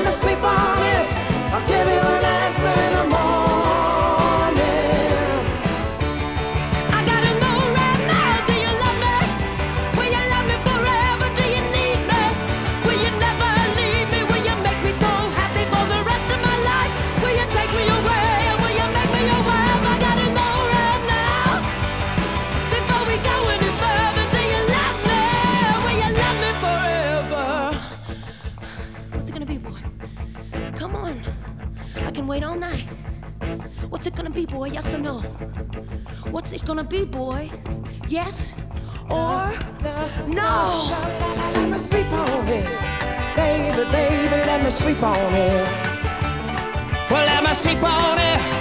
Well, let me sleep on it. I'll give you an answer in the morning. Gonna be, boy? Come on. I can wait all night. What's it gonna be, boy? Yes or no? What's it gonna be, boy? Yes or no? Let me sleep on it. Baby, baby, let me sleep on it. Well, let me sleep on it.